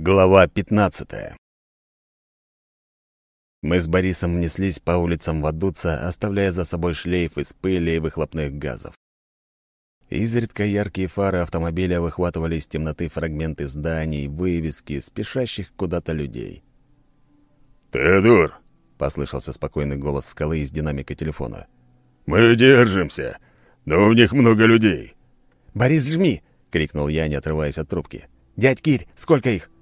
Глава 15 Мы с Борисом неслись по улицам Вадуца, оставляя за собой шлейф из пыли и выхлопных газов. Изредка яркие фары автомобиля выхватывали из темноты фрагменты зданий, вывески, спешащих куда-то людей. «Теодор!» — послышался спокойный голос скалы из динамика телефона. «Мы держимся, но у них много людей». «Борис, жми!» — крикнул я, не отрываясь от трубки. «Дядь Кирь, сколько их?»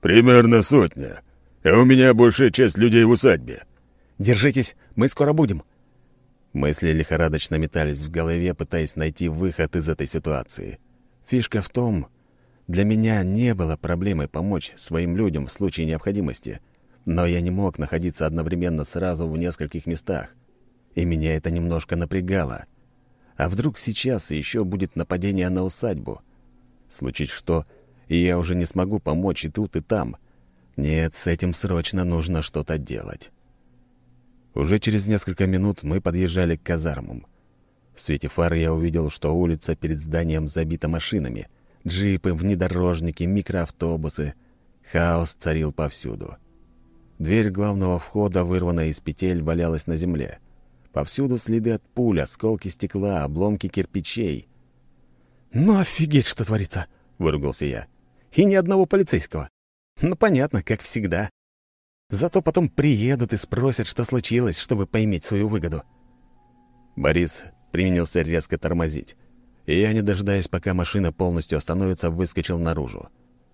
«Примерно сотня. А у меня большая часть людей в усадьбе». «Держитесь, мы скоро будем». Мысли лихорадочно метались в голове, пытаясь найти выход из этой ситуации. Фишка в том, для меня не было проблемой помочь своим людям в случае необходимости, но я не мог находиться одновременно сразу в нескольких местах, и меня это немножко напрягало. А вдруг сейчас еще будет нападение на усадьбу? Случить что — и я уже не смогу помочь и тут, и там. Нет, с этим срочно нужно что-то делать. Уже через несколько минут мы подъезжали к казармам. В свете фар я увидел, что улица перед зданием забита машинами. Джипы, внедорожники, микроавтобусы. Хаос царил повсюду. Дверь главного входа, вырванная из петель, валялась на земле. Повсюду следы от пуль, осколки стекла, обломки кирпичей. «Ну офигеть, что творится!» — выругался я. И ни одного полицейского. Ну, понятно, как всегда. Зато потом приедут и спросят, что случилось, чтобы поиметь свою выгоду. Борис применился резко тормозить. И я, не дожидаясь, пока машина полностью остановится, выскочил наружу.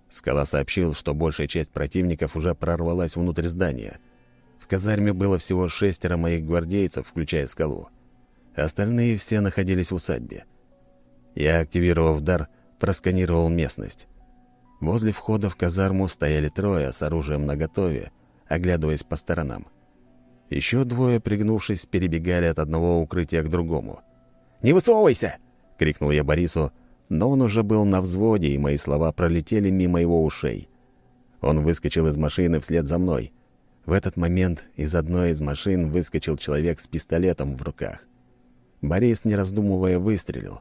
Скала сообщил, что большая часть противников уже прорвалась внутрь здания. В казарме было всего шестеро моих гвардейцев, включая скалу. Остальные все находились в усадьбе. Я, активировав дар, просканировал местность. Возле входа в казарму стояли трое с оружием наготове, оглядываясь по сторонам. Еще двое, пригнувшись, перебегали от одного укрытия к другому. «Не высовывайся!» — крикнул я Борису, но он уже был на взводе, и мои слова пролетели мимо его ушей. Он выскочил из машины вслед за мной. В этот момент из одной из машин выскочил человек с пистолетом в руках. Борис, не раздумывая, выстрелил.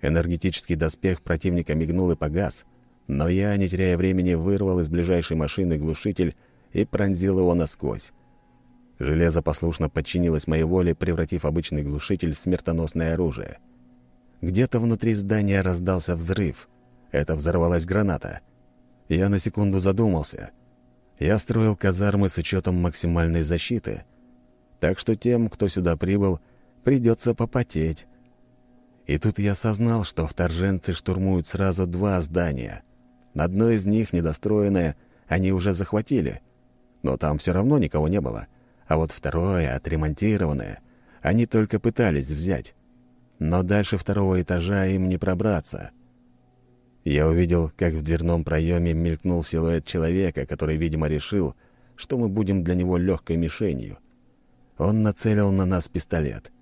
Энергетический доспех противника мигнул и погас — но я, не теряя времени, вырвал из ближайшей машины глушитель и пронзил его насквозь. Железо послушно подчинилось моей воле, превратив обычный глушитель в смертоносное оружие. Где-то внутри здания раздался взрыв. Это взорвалась граната. Я на секунду задумался. Я строил казармы с учетом максимальной защиты. Так что тем, кто сюда прибыл, придется попотеть. И тут я осознал, что вторженцы штурмуют сразу два здания. Одно из них, недостроенное, они уже захватили. Но там все равно никого не было. А вот второе, отремонтированное, они только пытались взять. Но дальше второго этажа им не пробраться. Я увидел, как в дверном проеме мелькнул силуэт человека, который, видимо, решил, что мы будем для него легкой мишенью. Он нацелил на нас пистолет.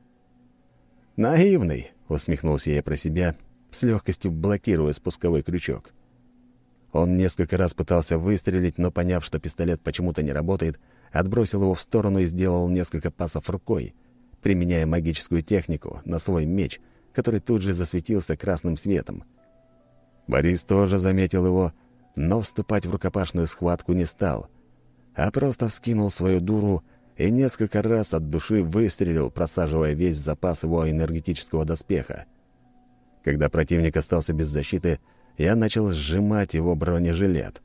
«Наивный», — усмехнулся я про себя, с легкостью блокируя спусковой крючок. Он несколько раз пытался выстрелить, но, поняв, что пистолет почему-то не работает, отбросил его в сторону и сделал несколько пасов рукой, применяя магическую технику на свой меч, который тут же засветился красным светом. Борис тоже заметил его, но вступать в рукопашную схватку не стал, а просто вскинул свою дуру и несколько раз от души выстрелил, просаживая весь запас его энергетического доспеха. Когда противник остался без защиты, я начал сжимать его бронежилет.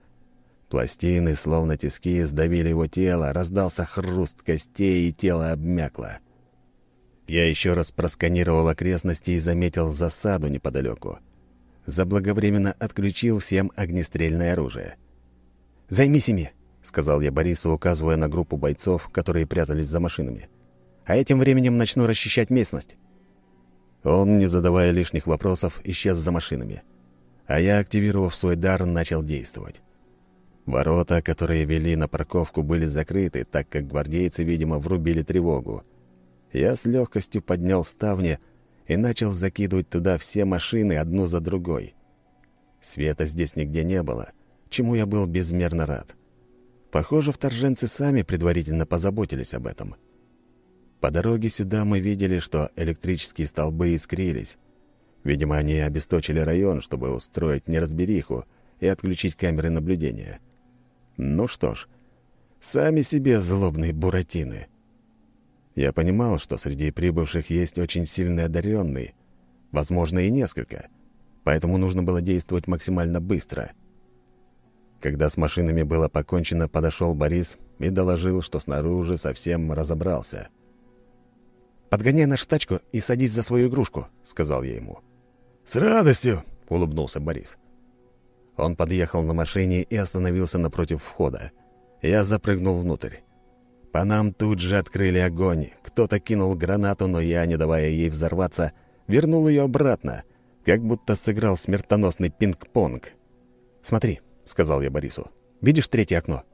Пластины, словно тиски, сдавили его тело, раздался хруст костей, и тело обмякло. Я еще раз просканировал окрестности и заметил засаду неподалеку. Заблаговременно отключил всем огнестрельное оружие. «Займись ими», — сказал я Борису, указывая на группу бойцов, которые прятались за машинами. «А этим временем начну расчищать местность». Он, не задавая лишних вопросов, исчез за машинами а я, активировав свой дар, начал действовать. Ворота, которые вели на парковку, были закрыты, так как гвардейцы, видимо, врубили тревогу. Я с легкостью поднял ставни и начал закидывать туда все машины одну за другой. Света здесь нигде не было, чему я был безмерно рад. Похоже, вторженцы сами предварительно позаботились об этом. По дороге сюда мы видели, что электрические столбы искрились, Видимо, они обесточили район, чтобы устроить неразбериху и отключить камеры наблюдения. Ну что ж, сами себе злобные буратины. Я понимал, что среди прибывших есть очень сильный одаренный, возможно, и несколько, поэтому нужно было действовать максимально быстро. Когда с машинами было покончено, подошел Борис и доложил, что снаружи совсем разобрался. «Подгоняй нашу тачку и садись за свою игрушку», — сказал я ему. «С радостью!» — улыбнулся Борис. Он подъехал на машине и остановился напротив входа. Я запрыгнул внутрь. По нам тут же открыли огонь. Кто-то кинул гранату, но я, не давая ей взорваться, вернул ее обратно, как будто сыграл смертоносный пинг-понг. «Смотри», — сказал я Борису, — «видишь третье окно?»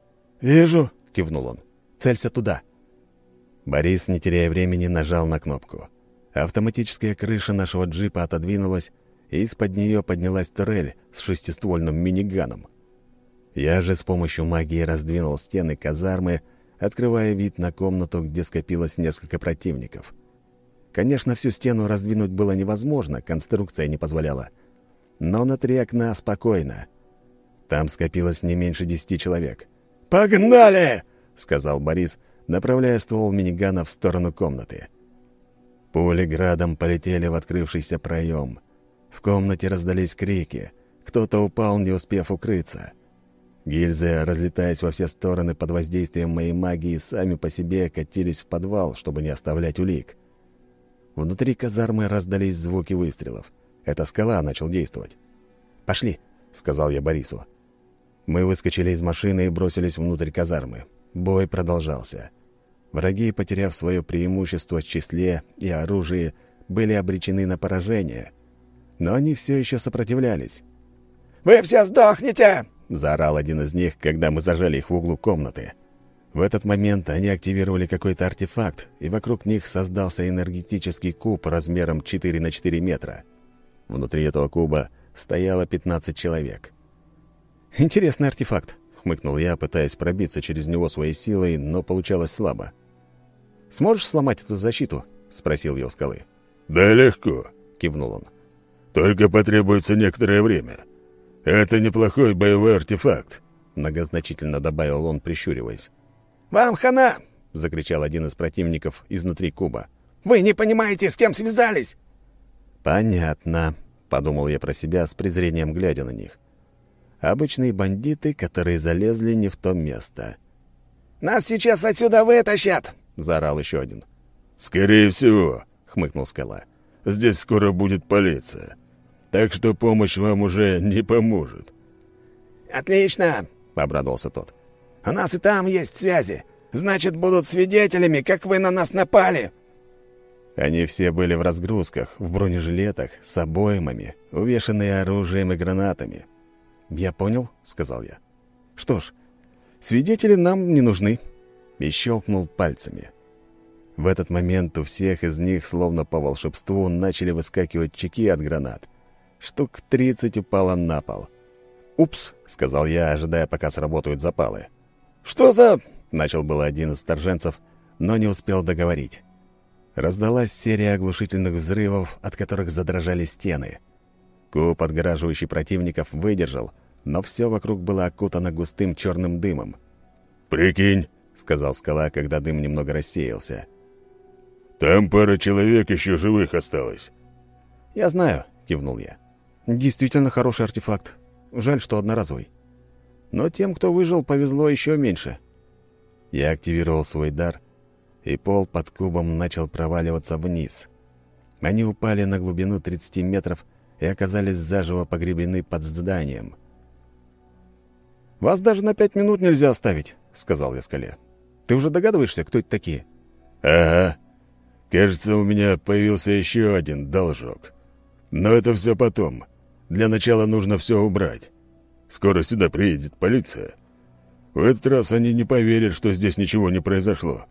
«Вижу», — кивнул он. «Целься туда». Борис, не теряя времени, нажал на кнопку. Автоматическая крыша нашего джипа отодвинулась, и из-под нее поднялась турель с шестиствольным миниганом. Я же с помощью магии раздвинул стены казармы, открывая вид на комнату, где скопилось несколько противников. Конечно, всю стену раздвинуть было невозможно, конструкция не позволяла. Но на три окна спокойно. Там скопилось не меньше десяти человек. «Погнали!» — сказал Борис, направляя ствол минигана в сторону комнаты. Пули градом полетели в открывшийся проем. В комнате раздались крики. Кто-то упал, не успев укрыться. Гильзы, разлетаясь во все стороны под воздействием моей магии, сами по себе катились в подвал, чтобы не оставлять улик. Внутри казармы раздались звуки выстрелов. Это скала начал действовать. «Пошли», — сказал я Борису. Мы выскочили из машины и бросились внутрь казармы. Бой продолжался. Враги, потеряв свое преимущество в числе и оружии, были обречены на поражение. Но они все еще сопротивлялись. «Вы все сдохнете!» — заорал один из них, когда мы зажали их в углу комнаты. В этот момент они активировали какой-то артефакт, и вокруг них создался энергетический куб размером 4 на 4 метра. Внутри этого куба стояло 15 человек. «Интересный артефакт», — хмыкнул я, пытаясь пробиться через него своей силой, но получалось слабо. «Сможешь сломать эту защиту?» — спросил я у скалы. «Да легко», — кивнул он. «Только потребуется некоторое время. Это неплохой боевой артефакт», — многозначительно добавил он, прищуриваясь. «Вам хана!» — закричал один из противников изнутри куба. «Вы не понимаете, с кем связались!» «Понятно», — подумал я про себя с презрением, глядя на них. Обычные бандиты, которые залезли не в то место. «Нас сейчас отсюда вытащат!» — заорал еще один. «Скорее всего», — хмыкнул Скала. «Здесь скоро будет полиция, так что помощь вам уже не поможет». «Отлично!» — обрадовался тот. «У нас и там есть связи. Значит, будут свидетелями, как вы на нас напали!» Они все были в разгрузках, в бронежилетах, с обоймами, увешанные оружием и гранатами. «Я понял», — сказал я. «Что ж, свидетели нам не нужны». И щелкнул пальцами. В этот момент у всех из них, словно по волшебству, начали выскакивать чеки от гранат. Штук тридцать упало на пол. «Упс», — сказал я, ожидая, пока сработают запалы. «Что за...» — начал было один из торженцев, но не успел договорить. Раздалась серия оглушительных взрывов, от которых задрожали стены. Куб, отгораживающий противников, выдержал, но все вокруг было окутано густым черным дымом. «Прикинь», — сказал скала, когда дым немного рассеялся. «Там пара человек еще живых осталось». «Я знаю», — кивнул я. «Действительно хороший артефакт. Жаль, что одноразовый. Но тем, кто выжил, повезло еще меньше». Я активировал свой дар, и пол под кубом начал проваливаться вниз. Они упали на глубину 30 метров и оказались заживо погребены под зданием. «Вас даже на пять минут нельзя оставить», — сказал я скале. «Ты уже догадываешься, кто это такие?» «Ага. Кажется, у меня появился еще один должок. Но это все потом. Для начала нужно все убрать. Скоро сюда приедет полиция. В этот раз они не поверят, что здесь ничего не произошло».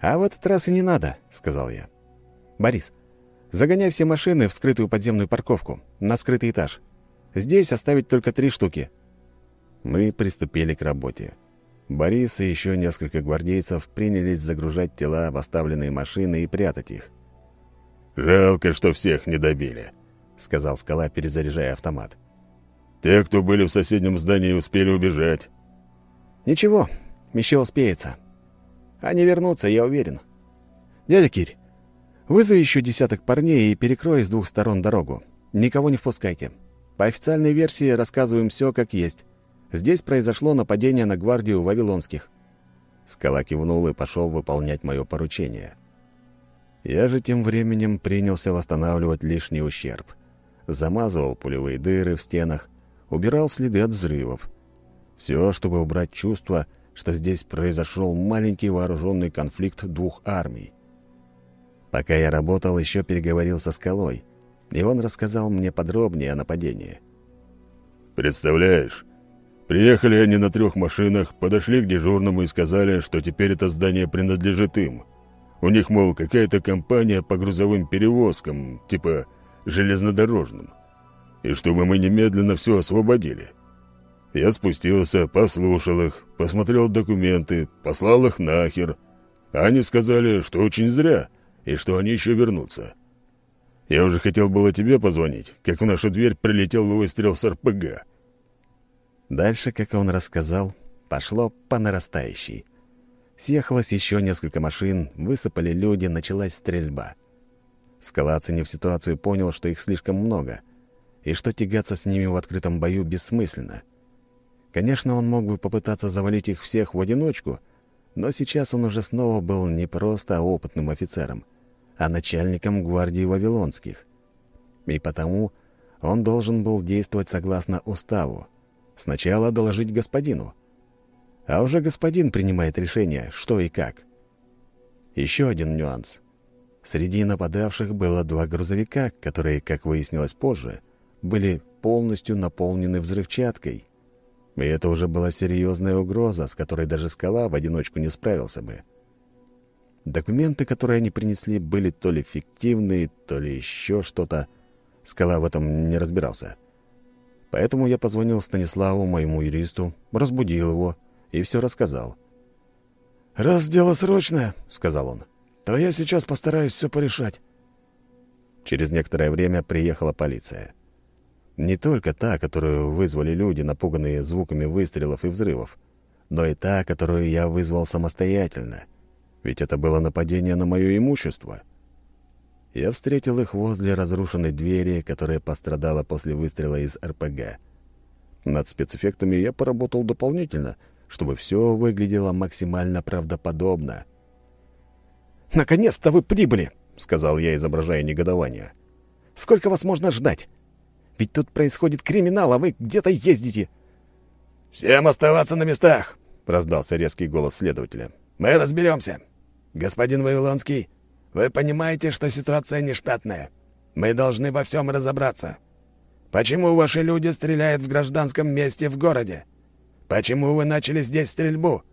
«А в этот раз и не надо», — сказал я. «Борис, загоняй все машины в скрытую подземную парковку, на скрытый этаж. Здесь оставить только три штуки». Мы приступили к работе. Борис и еще несколько гвардейцев принялись загружать тела в оставленные машины и прятать их. «Жалко, что всех не добили», — сказал Скала, перезаряжая автомат. «Те, кто были в соседнем здании, успели убежать». Ничего, еще успеется. Они вернутся, я уверен. Дядя Кирь, вызови еще десяток парней и перекрой с двух сторон дорогу. Никого не впускайте. По официальной версии рассказываем все как есть. Здесь произошло нападение на гвардию Вавилонских. Скала кивнул и пошел выполнять мое поручение. Я же тем временем принялся восстанавливать лишний ущерб. Замазывал пулевые дыры в стенах, убирал следы от взрывов. Все, чтобы убрать чувство, что здесь произошел маленький вооруженный конфликт двух армий. Пока я работал, еще переговорил со скалой, и он рассказал мне подробнее о нападении. «Представляешь, приехали они на трех машинах, подошли к дежурному и сказали, что теперь это здание принадлежит им. У них, мол, какая-то компания по грузовым перевозкам, типа железнодорожным. И чтобы мы немедленно все освободили. Я спустился, послушал их, посмотрел документы, послал их нахер. Они сказали, что очень зря, и что они еще вернутся. Я уже хотел было тебе позвонить, как в нашу дверь прилетел выстрел с РПГ. Дальше, как он рассказал, пошло по нарастающей. Съехалось еще несколько машин, высыпали люди, началась стрельба. Скала, оценив ситуацию, понял, что их слишком много, и что тягаться с ними в открытом бою бессмысленно. Конечно, он мог бы попытаться завалить их всех в одиночку, но сейчас он уже снова был не просто опытным офицером, а начальником гвардии Вавилонских. И потому он должен был действовать согласно уставу. Сначала доложить господину. А уже господин принимает решение, что и как. Еще один нюанс. Среди нападавших было два грузовика, которые, как выяснилось позже, были полностью наполнены взрывчаткой. И это уже была серьезная угроза, с которой даже скала в одиночку не справился бы. Документы, которые они принесли, были то ли фиктивные, то ли еще что-то. Скала в этом не разбирался. Поэтому я позвонил Станиславу, моему юристу, разбудил его и все рассказал. «Раз дело срочное», — сказал он, — «то я сейчас постараюсь все порешать». Через некоторое время приехала полиция. Не только та, которую вызвали люди, напуганные звуками выстрелов и взрывов, но и та, которую я вызвал самостоятельно — ведь это было нападение на мое имущество. Я встретил их возле разрушенной двери, которая пострадала после выстрела из РПГ. Над спецэффектами я поработал дополнительно, чтобы все выглядело максимально правдоподобно. «Наконец-то вы прибыли!» — сказал я, изображая негодование. «Сколько вас можно ждать? Ведь тут происходит криминал, а вы где-то ездите!» «Всем оставаться на местах!» — раздался резкий голос следователя. «Мы разберемся. «Господин Вавилонский, вы понимаете, что ситуация нештатная. Мы должны во всем разобраться. Почему ваши люди стреляют в гражданском месте в городе? Почему вы начали здесь стрельбу?»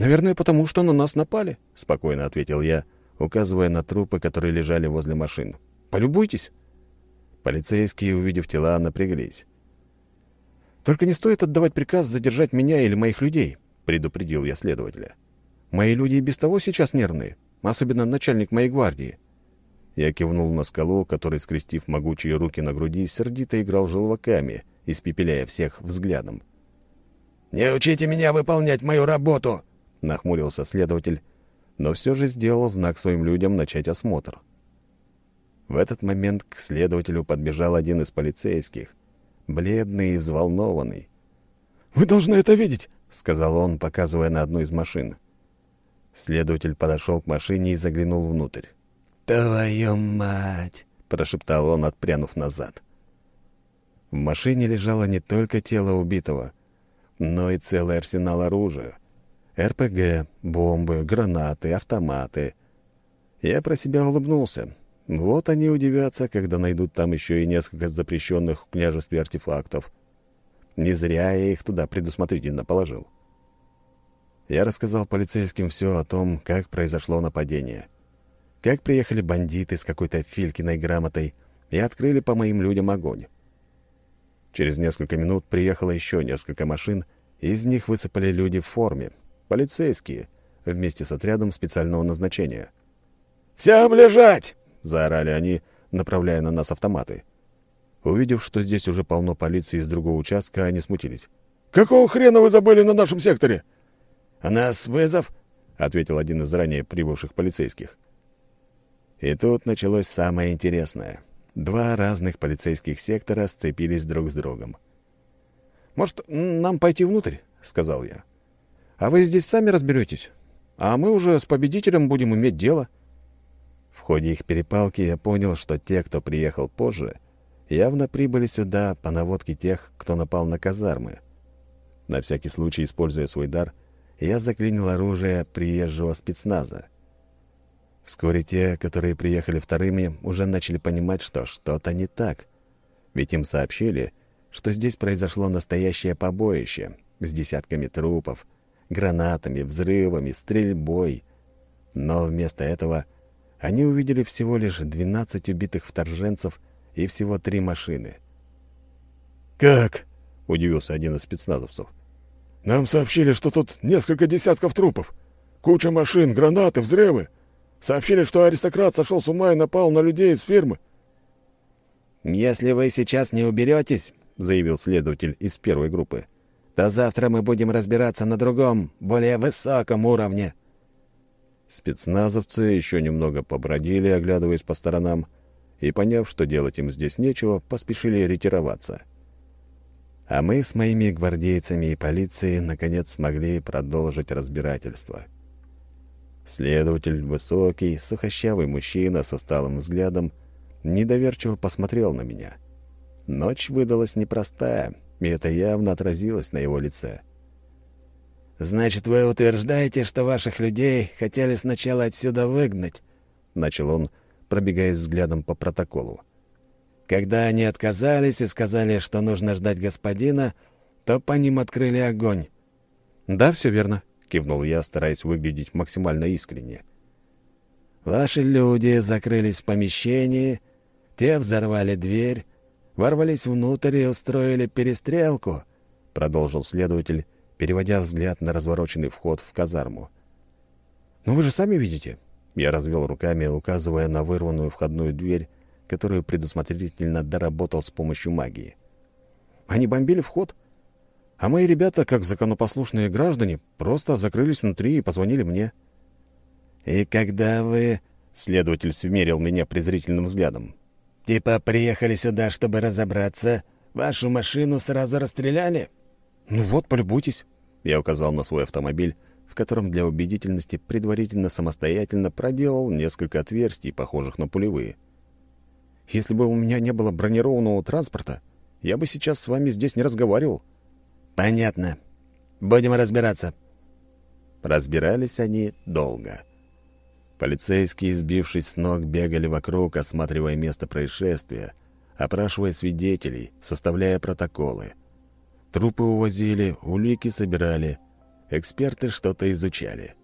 «Наверное, потому что на нас напали», — спокойно ответил я, указывая на трупы, которые лежали возле машин. «Полюбуйтесь». Полицейские, увидев тела, напряглись. «Только не стоит отдавать приказ задержать меня или моих людей», — предупредил я следователя. Мои люди и без того сейчас нервные, особенно начальник моей гвардии». Я кивнул на скалу, который, скрестив могучие руки на груди, сердито играл желваками, испепеляя всех взглядом. «Не учите меня выполнять мою работу!» — нахмурился следователь, но все же сделал знак своим людям начать осмотр. В этот момент к следователю подбежал один из полицейских, бледный и взволнованный. «Вы должны это видеть!» — сказал он, показывая на одну из машин. Следователь подошел к машине и заглянул внутрь. «Твою мать!» — прошептал он, отпрянув назад. В машине лежало не только тело убитого, но и целый арсенал оружия. РПГ, бомбы, гранаты, автоматы. Я про себя улыбнулся. Вот они удивятся, когда найдут там еще и несколько запрещенных в княжестве артефактов. Не зря я их туда предусмотрительно положил. Я рассказал полицейским все о том, как произошло нападение. Как приехали бандиты с какой-то Филькиной грамотой и открыли по моим людям огонь. Через несколько минут приехало еще несколько машин, из них высыпали люди в форме, полицейские, вместе с отрядом специального назначения. «Всем лежать!» — заорали они, направляя на нас автоматы. Увидев, что здесь уже полно полиции из другого участка, они смутились. Какого хрена вы забыли на нашем секторе?» «У нас вызов», — ответил один из ранее прибывших полицейских. И тут началось самое интересное. Два разных полицейских сектора сцепились друг с другом. «Может, нам пойти внутрь?» — сказал я. «А вы здесь сами разберетесь, а мы уже с победителем будем иметь дело». В ходе их перепалки я понял, что те, кто приехал позже, явно прибыли сюда по наводке тех, кто напал на казармы. На всякий случай, используя свой дар, я заклинил оружие приезжего спецназа. Вскоре те, которые приехали вторыми, уже начали понимать, что что-то не так. Ведь им сообщили, что здесь произошло настоящее побоище с десятками трупов, гранатами, взрывами, стрельбой. Но вместо этого они увидели всего лишь 12 убитых вторженцев и всего три машины. «Как?» — удивился один из спецназовцев. «Нам сообщили, что тут несколько десятков трупов. Куча машин, гранаты, взрывы. Сообщили, что аристократ сошел с ума и напал на людей из фирмы». «Если вы сейчас не уберетесь, заявил следователь из первой группы, то завтра мы будем разбираться на другом, более высоком уровне». Спецназовцы еще немного побродили, оглядываясь по сторонам, и, поняв, что делать им здесь нечего, поспешили ретироваться. А мы с моими гвардейцами и полицией наконец смогли продолжить разбирательство. Следователь, высокий, сухощавый мужчина со усталым взглядом, недоверчиво посмотрел на меня — Ночь выдалась непростая, и это явно отразилось на его лице. «Значит, вы утверждаете, что ваших людей хотели сначала отсюда выгнать?» — начал он, пробегая взглядом по протоколу. «Когда они отказались и сказали, что нужно ждать господина, то по ним открыли огонь». «Да, все верно», — кивнул я, стараясь выглядеть максимально искренне. «Ваши люди закрылись в помещении, те взорвали дверь, ворвались внутрь и устроили перестрелку», — продолжил следователь, переводя взгляд на развороченный вход в казарму. «Ну вы же сами видите». Я развел руками, указывая на вырванную входную дверь, которую предусмотрительно доработал с помощью магии. «Они бомбили вход, а мои ребята, как законопослушные граждане, просто закрылись внутри и позвонили мне». «И когда вы...» — следователь смерил меня презрительным взглядом. Типа приехали сюда, чтобы разобраться. Вашу машину сразу расстреляли?» «Ну вот, полюбуйтесь». Я указал на свой автомобиль, в котором для убедительности предварительно самостоятельно проделал несколько отверстий, похожих на пулевые. «Если бы у меня не было бронированного транспорта, я бы сейчас с вами здесь не разговаривал». «Понятно. Будем разбираться». Разбирались они долго. Полицейские, сбившись с ног, бегали вокруг, осматривая место происшествия, опрашивая свидетелей, составляя протоколы. Трупы увозили, улики собирали, эксперты что-то изучали.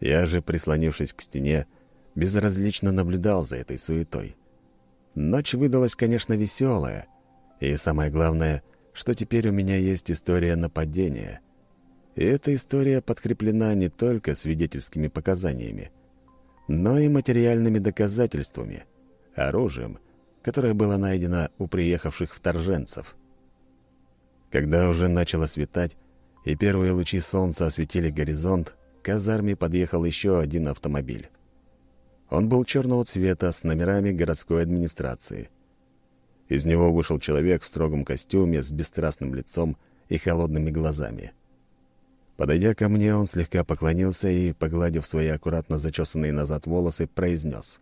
Я же, прислонившись к стене, безразлично наблюдал за этой суетой. Ночь выдалась, конечно, веселая, и самое главное, что теперь у меня есть история нападения. И эта история подкреплена не только свидетельскими показаниями, но и материальными доказательствами, оружием, которое было найдено у приехавших вторженцев. Когда уже начало светать, и первые лучи солнца осветили горизонт, к казарме подъехал еще один автомобиль. Он был черного цвета с номерами городской администрации. Из него вышел человек в строгом костюме с бесстрастным лицом и холодными глазами. Подойдя ко мне, он слегка поклонился и, погладив свои аккуратно зачесанные назад волосы, произнес.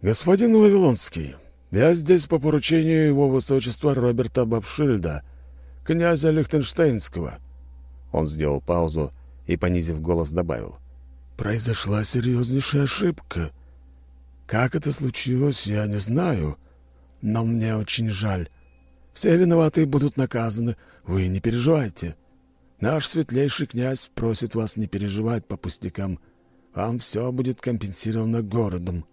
«Господин Вавилонский, я здесь по поручению его высочества Роберта Бабшильда, князя Лихтенштейнского». Он сделал паузу и, понизив голос, добавил. «Произошла серьезнейшая ошибка. Как это случилось, я не знаю, но мне очень жаль. Все виноватые будут наказаны, вы не переживайте». Наш светлейший князь просит вас не переживать по пустякам. Вам все будет компенсировано городом».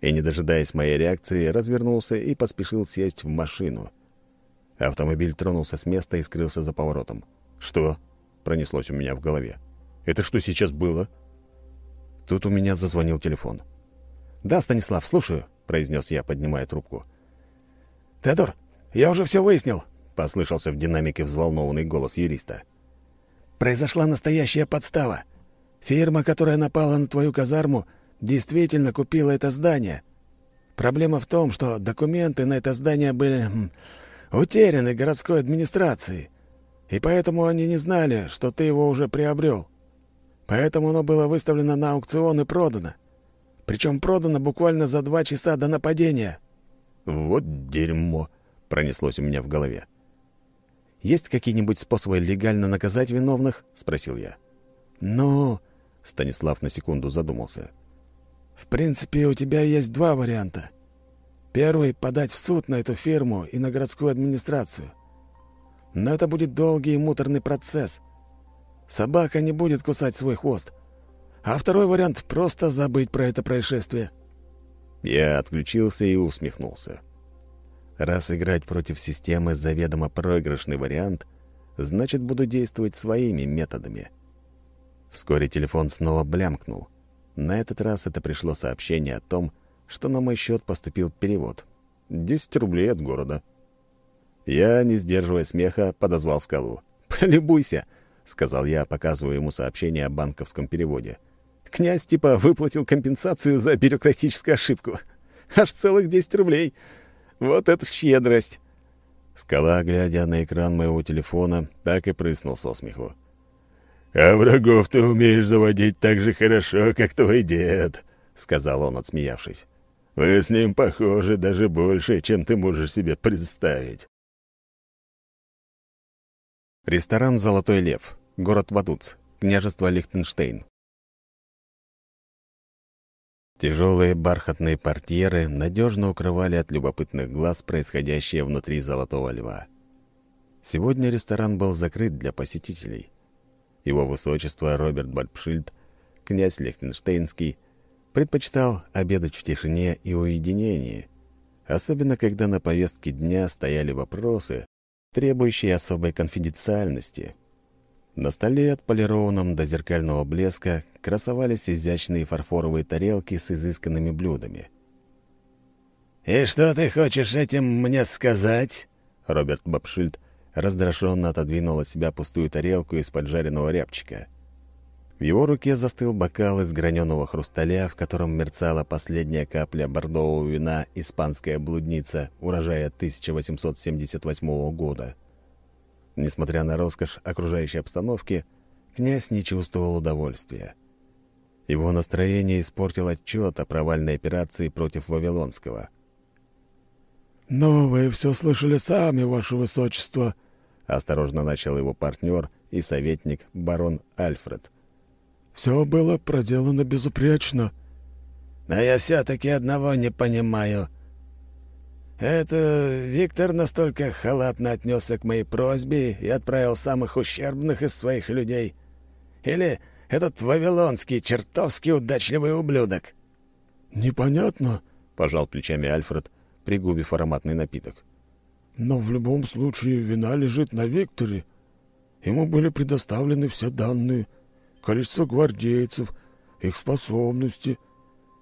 И, не дожидаясь моей реакции, развернулся и поспешил сесть в машину. Автомобиль тронулся с места и скрылся за поворотом. «Что?» — пронеслось у меня в голове. «Это что сейчас было?» Тут у меня зазвонил телефон. «Да, Станислав, слушаю», — произнес я, поднимая трубку. «Теодор, я уже все выяснил. Послышался в динамике взволнованный голос юриста. «Произошла настоящая подстава. Фирма, которая напала на твою казарму, действительно купила это здание. Проблема в том, что документы на это здание были хм, утеряны городской администрацией, и поэтому они не знали, что ты его уже приобрел. Поэтому оно было выставлено на аукцион и продано. Причем продано буквально за два часа до нападения». «Вот дерьмо!» — пронеслось у меня в голове. «Есть какие-нибудь способы легально наказать виновных?» — спросил я. «Ну...» — Станислав на секунду задумался. «В принципе, у тебя есть два варианта. Первый — подать в суд на эту фирму и на городскую администрацию. Но это будет долгий и муторный процесс. Собака не будет кусать свой хвост. А второй вариант — просто забыть про это происшествие». Я отключился и усмехнулся. Раз играть против системы заведомо проигрышный вариант, значит, буду действовать своими методами. Вскоре телефон снова блямкнул. На этот раз это пришло сообщение о том, что на мой счет поступил перевод. 10 рублей от города. Я, не сдерживая смеха, подозвал скалу. «Полюбуйся», — сказал я, показывая ему сообщение о банковском переводе. «Князь типа выплатил компенсацию за бюрократическую ошибку. Аж целых 10 рублей. Вот это щедрость!» Скала, глядя на экран моего телефона, так и прыснул со смеху. «А врагов ты умеешь заводить так же хорошо, как твой дед», — сказал он, отсмеявшись. «Вы с ним похожи даже больше, чем ты можешь себе представить». Ресторан «Золотой лев», город Вадуц, княжество Лихтенштейн. Тяжелые бархатные портьеры надежно укрывали от любопытных глаз происходящее внутри «Золотого льва». Сегодня ресторан был закрыт для посетителей. Его высочество Роберт Бальпшильд, князь Лихтенштейнский, предпочитал обедать в тишине и уединении, особенно когда на повестке дня стояли вопросы, требующие особой конфиденциальности – на столе, отполированном до зеркального блеска, красовались изящные фарфоровые тарелки с изысканными блюдами. «И что ты хочешь этим мне сказать?» Роберт Бабшильд раздраженно отодвинул от себя пустую тарелку из поджаренного рябчика. В его руке застыл бокал из граненого хрусталя, в котором мерцала последняя капля бордового вина «Испанская блудница» урожая 1878 года. Несмотря на роскошь окружающей обстановки, князь не чувствовал удовольствия. Его настроение испортил отчет о провальной операции против Вавилонского. «Ну, вы все слышали сами, ваше высочество», — осторожно начал его партнер и советник барон Альфред. «Все было проделано безупречно». «Но я все-таки одного не понимаю», это Виктор настолько халатно отнесся к моей просьбе и отправил самых ущербных из своих людей? Или этот вавилонский чертовски удачливый ублюдок?» «Непонятно», — пожал плечами Альфред, пригубив ароматный напиток. «Но в любом случае вина лежит на Викторе. Ему были предоставлены все данные, количество гвардейцев, их способности,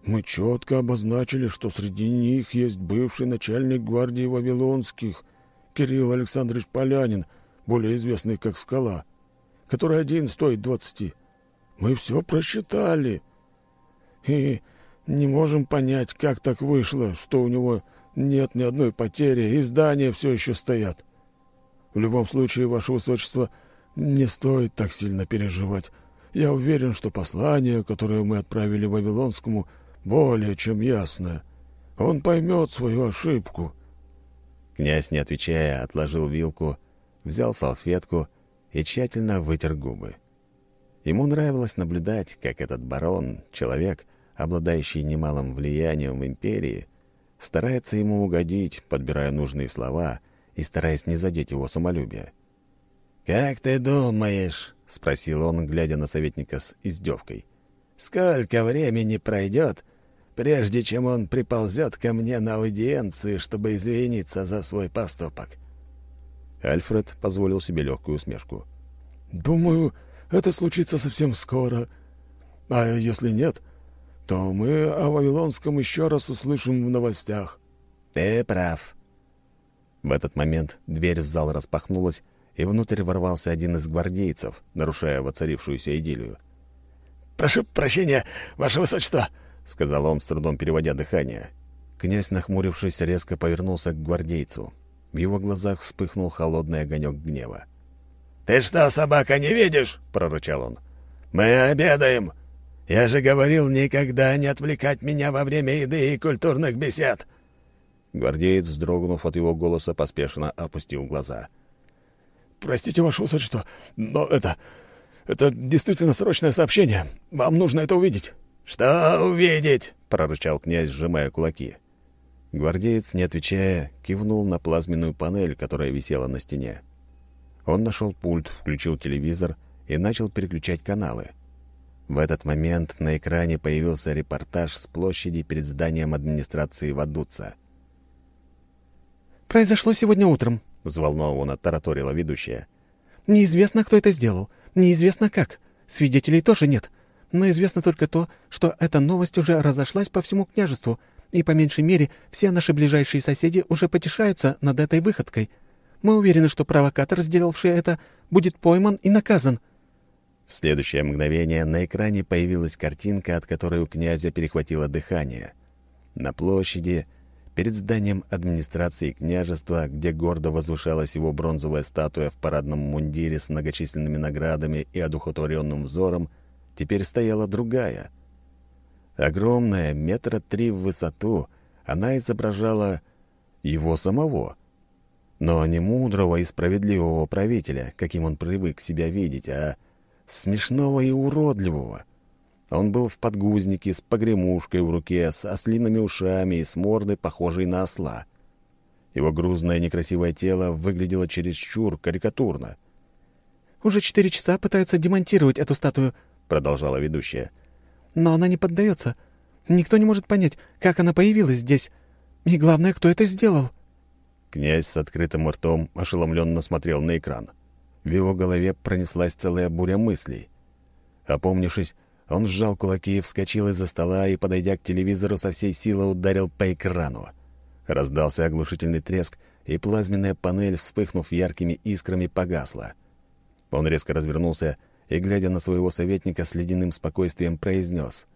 мы четко обозначили, что среди них есть бывший начальник гвардии Вавилонских, Кирилл Александрович Полянин, более известный как Скала, который один стоит двадцати. Мы все просчитали. И не можем понять, как так вышло, что у него нет ни одной потери, и здания все еще стоят. В любом случае, Ваше Высочество, не стоит так сильно переживать. Я уверен, что послание, которое мы отправили Вавилонскому, — более чем ясно. Он поймет свою ошибку». Князь, не отвечая, отложил вилку, взял салфетку и тщательно вытер губы. Ему нравилось наблюдать, как этот барон, человек, обладающий немалым влиянием в империи, старается ему угодить, подбирая нужные слова и стараясь не задеть его самолюбие. «Как ты думаешь?» — спросил он, глядя на советника с издевкой. «Сколько времени пройдет, прежде чем он приползет ко мне на аудиенции, чтобы извиниться за свой поступок». Альфред позволил себе легкую усмешку. «Думаю, это случится совсем скоро. А если нет, то мы о Вавилонском еще раз услышим в новостях». «Ты прав». В этот момент дверь в зал распахнулась, и внутрь ворвался один из гвардейцев, нарушая воцарившуюся идиллию. «Прошу прощения, ваше высочество!» — сказал он, с трудом переводя дыхание. Князь, нахмурившись, резко повернулся к гвардейцу. В его глазах вспыхнул холодный огонек гнева. «Ты что, собака, не видишь?» — прорычал он. «Мы обедаем. Я же говорил никогда не отвлекать меня во время еды и культурных бесед». Гвардеец, вздрогнув от его голоса, поспешно опустил глаза. «Простите, ваше высочество, но это... это действительно срочное сообщение. Вам нужно это увидеть». «Что увидеть?» — прорычал князь, сжимая кулаки. Гвардеец, не отвечая, кивнул на плазменную панель, которая висела на стене. Он нашел пульт, включил телевизор и начал переключать каналы. В этот момент на экране появился репортаж с площади перед зданием администрации Вадуца. «Произошло сегодня утром», — взволнованно тараторила ведущая. «Неизвестно, кто это сделал. Неизвестно как. Свидетелей тоже нет. Но известно только то, что эта новость уже разошлась по всему княжеству, и по меньшей мере все наши ближайшие соседи уже потешаются над этой выходкой. Мы уверены, что провокатор, сделавший это, будет пойман и наказан». В следующее мгновение на экране появилась картинка, от которой у князя перехватило дыхание. На площади, перед зданием администрации княжества, где гордо возвышалась его бронзовая статуя в парадном мундире с многочисленными наградами и одухотворенным взором, теперь стояла другая. Огромная, метра три в высоту, она изображала его самого. Но не мудрого и справедливого правителя, каким он привык себя видеть, а смешного и уродливого. Он был в подгузнике с погремушкой в руке, с ослиными ушами и с мордой, похожей на осла. Его грузное некрасивое тело выглядело чересчур карикатурно. «Уже четыре часа пытаются демонтировать эту статую», — продолжала ведущая. «Но она не поддается. Никто не может понять, как она появилась здесь. И главное, кто это сделал». Князь с открытым ртом ошеломленно смотрел на экран. В его голове пронеслась целая буря мыслей. Опомнившись, он сжал кулаки, вскочил из-за стола и, подойдя к телевизору, со всей силы ударил по экрану. Раздался оглушительный треск, и плазменная панель, вспыхнув яркими искрами, погасла. Он резко развернулся и, глядя на своего советника, с ледяным спокойствием произнес.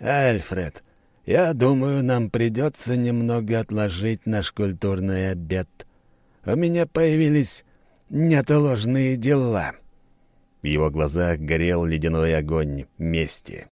«Альфред, я думаю, нам придется немного отложить наш культурный обед. У меня появились неотложные дела». В его глазах горел ледяной огонь мести.